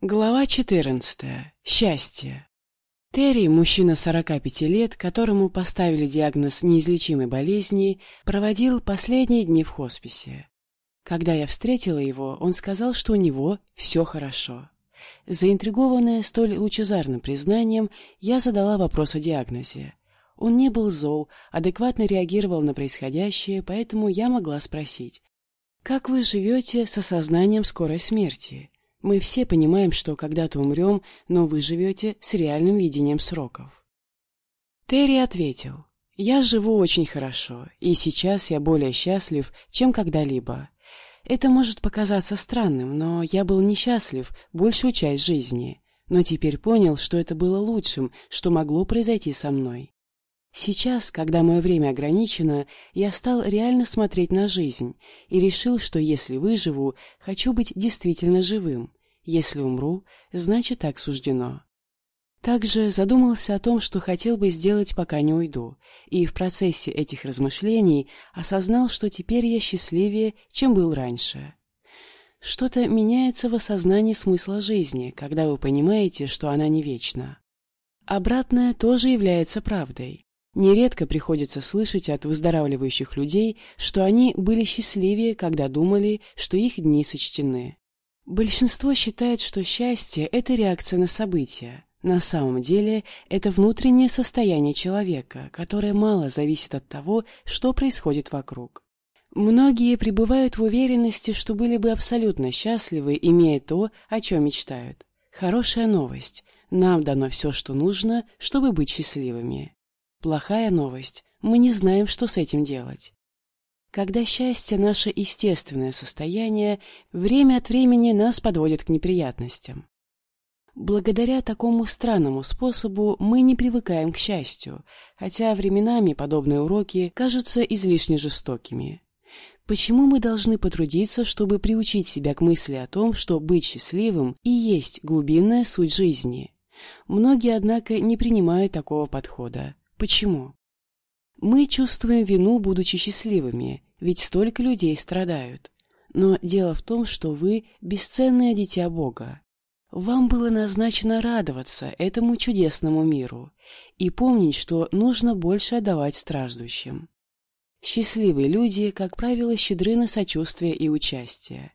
Глава 14. Счастье. Терри, мужчина 45 лет, которому поставили диагноз неизлечимой болезни, проводил последние дни в хосписе. Когда я встретила его, он сказал, что у него все хорошо. Заинтригованная столь лучезарным признанием, я задала вопрос о диагнозе. Он не был зол, адекватно реагировал на происходящее, поэтому я могла спросить, «Как вы живете с осознанием скорой смерти?» Мы все понимаем, что когда-то умрем, но вы живете с реальным видением сроков. Терри ответил, «Я живу очень хорошо, и сейчас я более счастлив, чем когда-либо. Это может показаться странным, но я был несчастлив большую часть жизни, но теперь понял, что это было лучшим, что могло произойти со мной. Сейчас, когда мое время ограничено, я стал реально смотреть на жизнь и решил, что если выживу, хочу быть действительно живым. Если умру, значит так суждено. Также задумался о том, что хотел бы сделать, пока не уйду, и в процессе этих размышлений осознал, что теперь я счастливее, чем был раньше. Что-то меняется в осознании смысла жизни, когда вы понимаете, что она не вечна. Обратное тоже является правдой. Нередко приходится слышать от выздоравливающих людей, что они были счастливее, когда думали, что их дни сочтены. Большинство считает, что счастье – это реакция на события. На самом деле, это внутреннее состояние человека, которое мало зависит от того, что происходит вокруг. Многие пребывают в уверенности, что были бы абсолютно счастливы, имея то, о чем мечтают. Хорошая новость. Нам дано все, что нужно, чтобы быть счастливыми. Плохая новость. Мы не знаем, что с этим делать. Когда счастье – наше естественное состояние, время от времени нас подводит к неприятностям. Благодаря такому странному способу мы не привыкаем к счастью, хотя временами подобные уроки кажутся излишне жестокими. Почему мы должны потрудиться, чтобы приучить себя к мысли о том, что быть счастливым и есть глубинная суть жизни? Многие, однако, не принимают такого подхода. Почему? Мы чувствуем вину, будучи счастливыми, ведь столько людей страдают. Но дело в том, что вы – бесценное дитя Бога. Вам было назначено радоваться этому чудесному миру и помнить, что нужно больше отдавать страждущим. Счастливые люди, как правило, щедры на сочувствие и участие.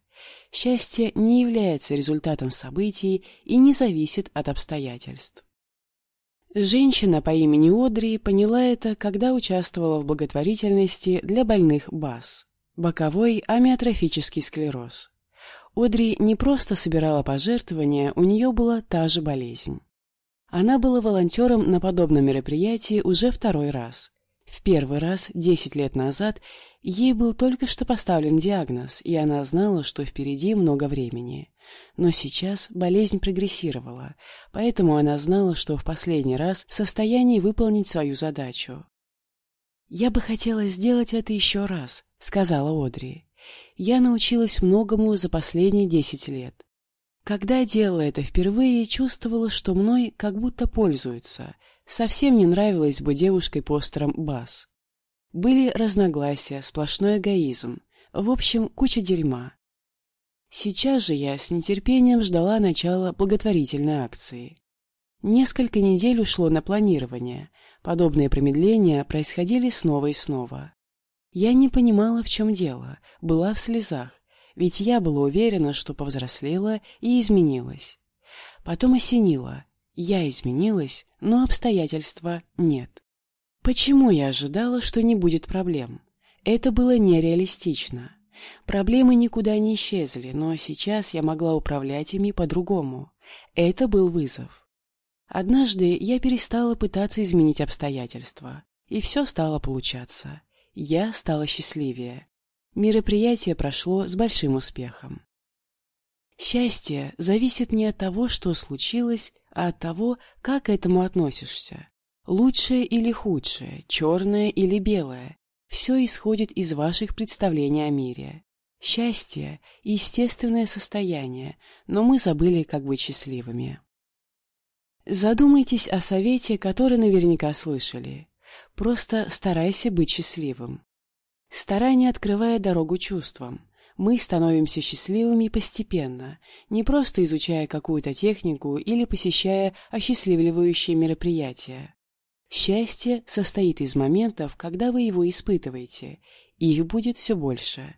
Счастье не является результатом событий и не зависит от обстоятельств. Женщина по имени Одри поняла это, когда участвовала в благотворительности для больных БАС – боковой амиотрофический склероз. Одри не просто собирала пожертвования, у нее была та же болезнь. Она была волонтером на подобном мероприятии уже второй раз. В первый раз, 10 лет назад, ей был только что поставлен диагноз, и она знала, что впереди много времени. Но сейчас болезнь прогрессировала, поэтому она знала, что в последний раз в состоянии выполнить свою задачу. «Я бы хотела сделать это еще раз», — сказала Одри. «Я научилась многому за последние десять лет. Когда делала это впервые, чувствовала, что мной как будто пользуются. Совсем не нравилась бы девушкой постером Бас. Были разногласия, сплошной эгоизм. В общем, куча дерьма. Сейчас же я с нетерпением ждала начала благотворительной акции. Несколько недель ушло на планирование. Подобные промедления происходили снова и снова. Я не понимала, в чем дело, была в слезах, ведь я была уверена, что повзрослела и изменилась. Потом осенило. Я изменилась, но обстоятельства нет. Почему я ожидала, что не будет проблем? Это было нереалистично. Проблемы никуда не исчезли, но сейчас я могла управлять ими по-другому. Это был вызов. Однажды я перестала пытаться изменить обстоятельства, и все стало получаться. Я стала счастливее. Мероприятие прошло с большим успехом. Счастье зависит не от того, что случилось, а от того, как к этому относишься. Лучшее или худшее, черное или белое, все исходит из ваших представлений о мире. Счастье – естественное состояние, но мы забыли, как быть счастливыми. Задумайтесь о совете, который наверняка слышали. Просто старайся быть счастливым. Старание открывает дорогу чувствам. Мы становимся счастливыми постепенно, не просто изучая какую-то технику или посещая осчастливливающие мероприятия. Счастье состоит из моментов, когда вы его испытываете, их будет все больше.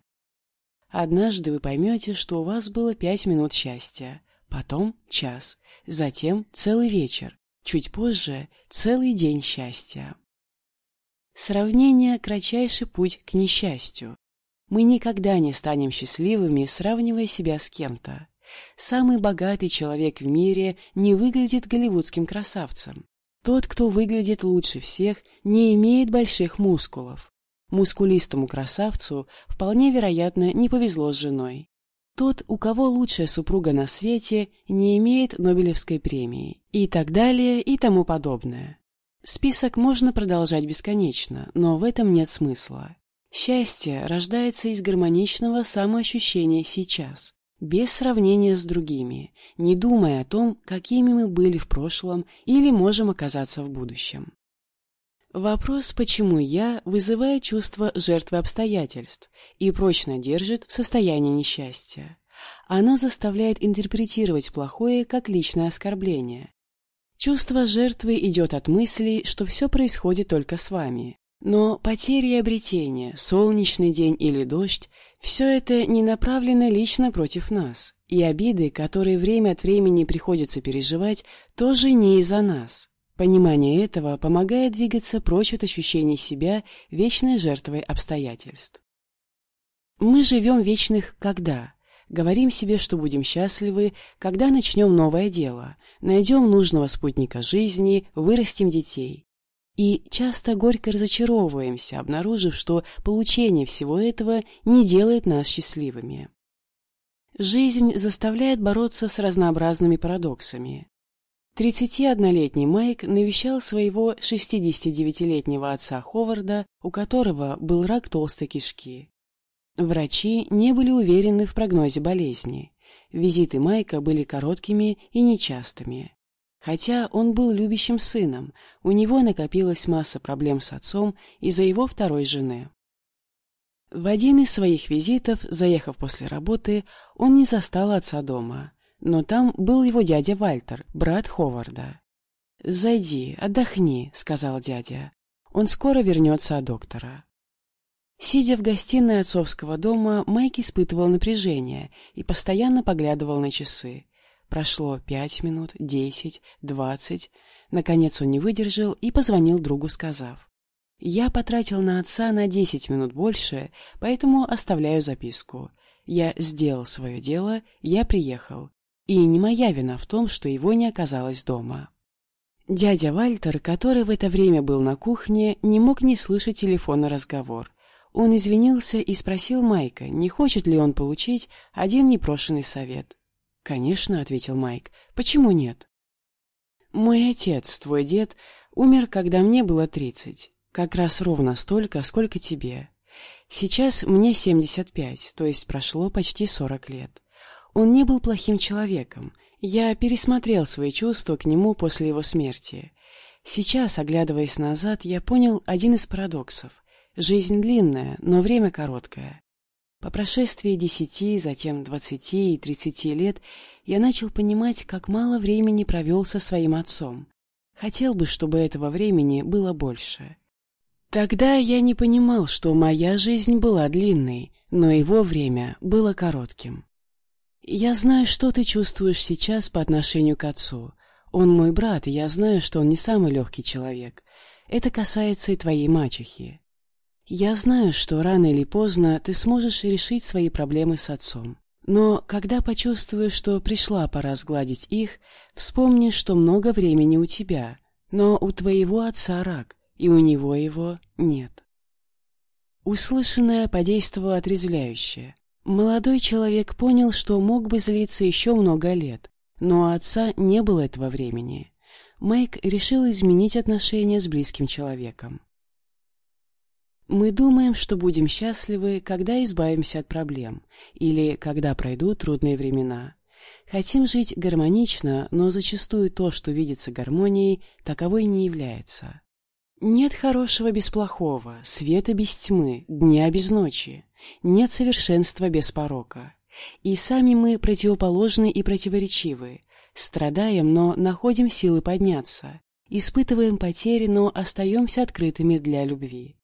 Однажды вы поймете, что у вас было пять минут счастья, потом час, затем целый вечер, чуть позже целый день счастья. Сравнение – кратчайший путь к несчастью. Мы никогда не станем счастливыми, сравнивая себя с кем-то. Самый богатый человек в мире не выглядит голливудским красавцем. Тот, кто выглядит лучше всех, не имеет больших мускулов. Мускулистому красавцу вполне вероятно не повезло с женой. Тот, у кого лучшая супруга на свете, не имеет Нобелевской премии. И так далее, и тому подобное. Список можно продолжать бесконечно, но в этом нет смысла. Счастье рождается из гармоничного самоощущения сейчас, без сравнения с другими, не думая о том, какими мы были в прошлом или можем оказаться в будущем. Вопрос «почему я» вызывает чувство жертвы обстоятельств и прочно держит в состоянии несчастья. Оно заставляет интерпретировать плохое как личное оскорбление. Чувство жертвы идет от мыслей, что все происходит только с вами. Но потери и обретения, солнечный день или дождь – все это не направлено лично против нас, и обиды, которые время от времени приходится переживать, тоже не из-за нас. Понимание этого помогает двигаться прочь от ощущений себя вечной жертвой обстоятельств. Мы живем вечных «когда». Говорим себе, что будем счастливы, когда начнем новое дело, найдем нужного спутника жизни, вырастим детей. И часто горько разочаровываемся, обнаружив, что получение всего этого не делает нас счастливыми. Жизнь заставляет бороться с разнообразными парадоксами. 31-летний Майк навещал своего 69-летнего отца Ховарда, у которого был рак толстой кишки. Врачи не были уверены в прогнозе болезни. Визиты Майка были короткими и нечастыми. Хотя он был любящим сыном, у него накопилась масса проблем с отцом из-за его второй жены. В один из своих визитов, заехав после работы, он не застал отца дома но там был его дядя Вальтер, брат Ховарда. «Зайди, отдохни», — сказал дядя. «Он скоро вернется от доктора». Сидя в гостиной отцовского дома, Майк испытывал напряжение и постоянно поглядывал на часы. Прошло пять минут, десять, двадцать. Наконец он не выдержал и позвонил другу, сказав. «Я потратил на отца на десять минут больше, поэтому оставляю записку. Я сделал свое дело, я приехал. И не моя вина в том, что его не оказалось дома. Дядя Вальтер, который в это время был на кухне, не мог не слышать телефонный разговор. Он извинился и спросил Майка, не хочет ли он получить один непрошенный совет. «Конечно», — ответил Майк, — «почему нет?» «Мой отец, твой дед, умер, когда мне было тридцать, как раз ровно столько, сколько тебе. Сейчас мне семьдесят пять, то есть прошло почти сорок лет. Он не был плохим человеком. Я пересмотрел свои чувства к нему после его смерти. Сейчас, оглядываясь назад, я понял один из парадоксов. Жизнь длинная, но время короткое. По прошествии десяти, затем двадцати и тридцати лет я начал понимать, как мало времени провел со своим отцом. Хотел бы, чтобы этого времени было больше. Тогда я не понимал, что моя жизнь была длинной, но его время было коротким. «Я знаю, что ты чувствуешь сейчас по отношению к отцу. Он мой брат, и я знаю, что он не самый легкий человек. Это касается и твоей мачехи. Я знаю, что рано или поздно ты сможешь решить свои проблемы с отцом. Но когда почувствуешь, что пришла пора сгладить их, вспомни, что много времени у тебя, но у твоего отца рак, и у него его нет». Услышанное подействовало отрезвляюще. Молодой человек понял, что мог бы злиться еще много лет, но у отца не было этого времени. Майк решил изменить отношения с близким человеком. Мы думаем, что будем счастливы, когда избавимся от проблем, или когда пройдут трудные времена. Хотим жить гармонично, но зачастую то, что видится гармонией, таковой не является. Нет хорошего без плохого, света без тьмы, дня без ночи. Нет совершенства без порока. И сами мы противоположны и противоречивы. Страдаем, но находим силы подняться. Испытываем потери, но остаемся открытыми для любви.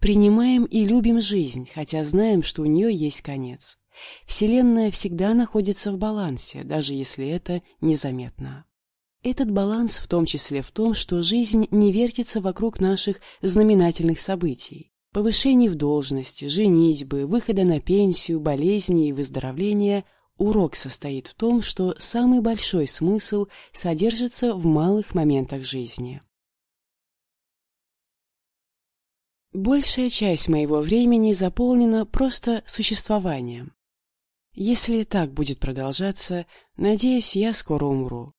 Принимаем и любим жизнь, хотя знаем, что у нее есть конец. Вселенная всегда находится в балансе, даже если это незаметно. Этот баланс в том числе в том, что жизнь не вертится вокруг наших знаменательных событий. Повышений в должности, женитьбы, выхода на пенсию, болезни и выздоровления урок состоит в том, что самый большой смысл содержится в малых моментах жизни. Большая часть моего времени заполнена просто существованием. Если так будет продолжаться, надеюсь, я скоро умру.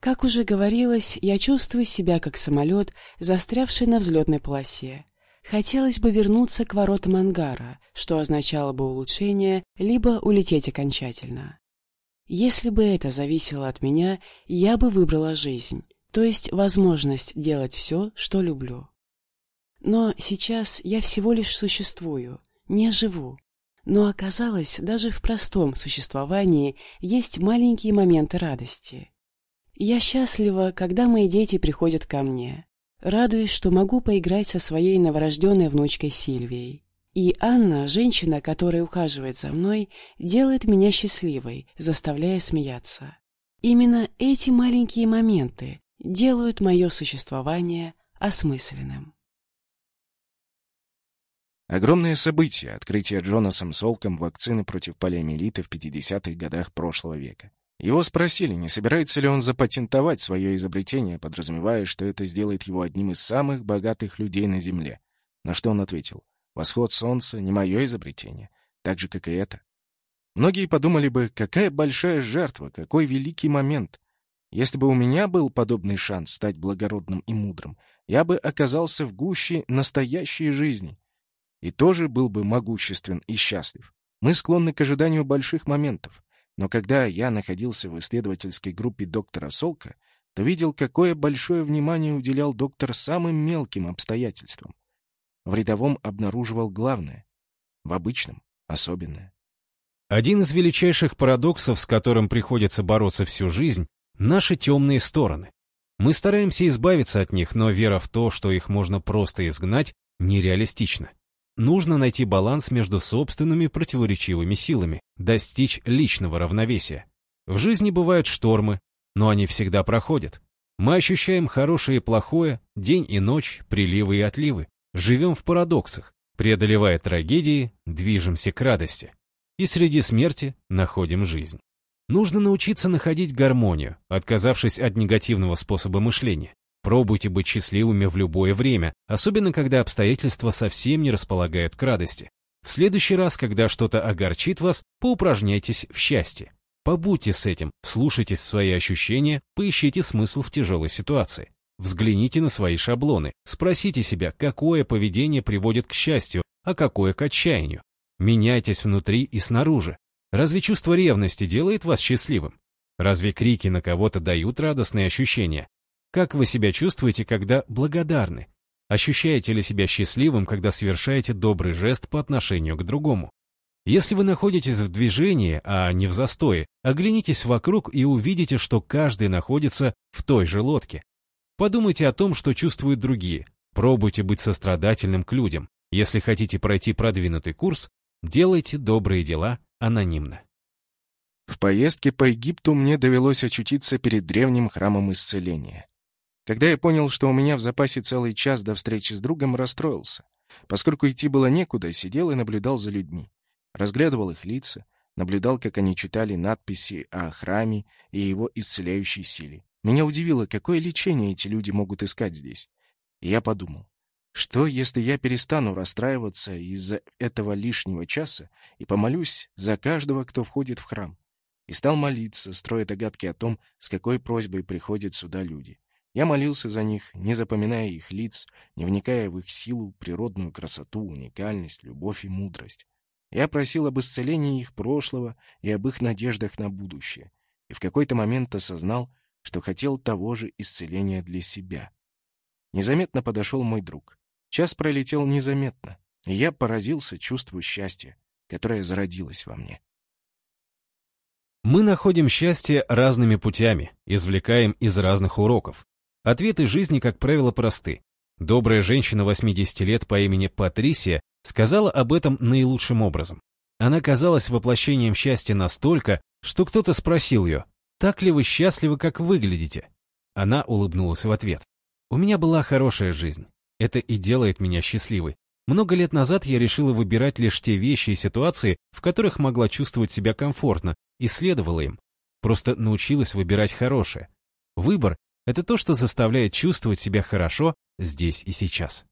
Как уже говорилось, я чувствую себя как самолет, застрявший на взлетной полосе. Хотелось бы вернуться к воротам ангара, что означало бы улучшение, либо улететь окончательно. Если бы это зависело от меня, я бы выбрала жизнь, то есть возможность делать все, что люблю. Но сейчас я всего лишь существую, не живу. Но оказалось, даже в простом существовании есть маленькие моменты радости. Я счастлива, когда мои дети приходят ко мне. Радуюсь, что могу поиграть со своей новорожденной внучкой Сильвией. И Анна, женщина, которая ухаживает за мной, делает меня счастливой, заставляя смеяться. Именно эти маленькие моменты делают мое существование осмысленным. Огромное событие — открытие Джонасом Солком вакцины против полиомиелита в 50-х годах прошлого века. Его спросили, не собирается ли он запатентовать свое изобретение, подразумевая, что это сделает его одним из самых богатых людей на Земле. На что он ответил, «Восход солнца — не мое изобретение, так же, как и это». Многие подумали бы, какая большая жертва, какой великий момент. Если бы у меня был подобный шанс стать благородным и мудрым, я бы оказался в гуще настоящей жизни и тоже был бы могуществен и счастлив. Мы склонны к ожиданию больших моментов. Но когда я находился в исследовательской группе доктора Солка, то видел, какое большое внимание уделял доктор самым мелким обстоятельствам. В рядовом обнаруживал главное, в обычном — особенное. Один из величайших парадоксов, с которым приходится бороться всю жизнь — наши темные стороны. Мы стараемся избавиться от них, но вера в то, что их можно просто изгнать, нереалистична. Нужно найти баланс между собственными противоречивыми силами, достичь личного равновесия. В жизни бывают штормы, но они всегда проходят. Мы ощущаем хорошее и плохое, день и ночь, приливы и отливы. Живем в парадоксах, преодолевая трагедии, движемся к радости. И среди смерти находим жизнь. Нужно научиться находить гармонию, отказавшись от негативного способа мышления. Пробуйте быть счастливыми в любое время, особенно когда обстоятельства совсем не располагают к радости. В следующий раз, когда что-то огорчит вас, поупражняйтесь в счастье. Побудьте с этим, слушайте свои ощущения, поищите смысл в тяжелой ситуации. Взгляните на свои шаблоны, спросите себя, какое поведение приводит к счастью, а какое к отчаянию. Меняйтесь внутри и снаружи. Разве чувство ревности делает вас счастливым? Разве крики на кого-то дают радостные ощущения? Как вы себя чувствуете, когда благодарны? Ощущаете ли себя счастливым, когда совершаете добрый жест по отношению к другому? Если вы находитесь в движении, а не в застое, оглянитесь вокруг и увидите, что каждый находится в той же лодке. Подумайте о том, что чувствуют другие. Пробуйте быть сострадательным к людям. Если хотите пройти продвинутый курс, делайте добрые дела анонимно. В поездке по Египту мне довелось очутиться перед древним храмом исцеления. Когда я понял, что у меня в запасе целый час до встречи с другом, расстроился. Поскольку идти было некуда, сидел и наблюдал за людьми. Разглядывал их лица, наблюдал, как они читали надписи о храме и его исцеляющей силе. Меня удивило, какое лечение эти люди могут искать здесь. И я подумал, что если я перестану расстраиваться из-за этого лишнего часа и помолюсь за каждого, кто входит в храм? И стал молиться, строя догадки о том, с какой просьбой приходят сюда люди. Я молился за них, не запоминая их лиц, не вникая в их силу, природную красоту, уникальность, любовь и мудрость. Я просил об исцелении их прошлого и об их надеждах на будущее. И в какой-то момент осознал, что хотел того же исцеления для себя. Незаметно подошел мой друг. Час пролетел незаметно, и я поразился чувству счастья, которое зародилось во мне. Мы находим счастье разными путями, извлекаем из разных уроков. Ответы жизни, как правило, просты. Добрая женщина 80 лет по имени Патрисия сказала об этом наилучшим образом. Она казалась воплощением счастья настолько, что кто-то спросил ее, «Так ли вы счастливы, как выглядите?» Она улыбнулась в ответ. «У меня была хорошая жизнь. Это и делает меня счастливой. Много лет назад я решила выбирать лишь те вещи и ситуации, в которых могла чувствовать себя комфортно, и следовала им. Просто научилась выбирать хорошее. Выбор — это то, что заставляет чувствовать себя хорошо здесь и сейчас.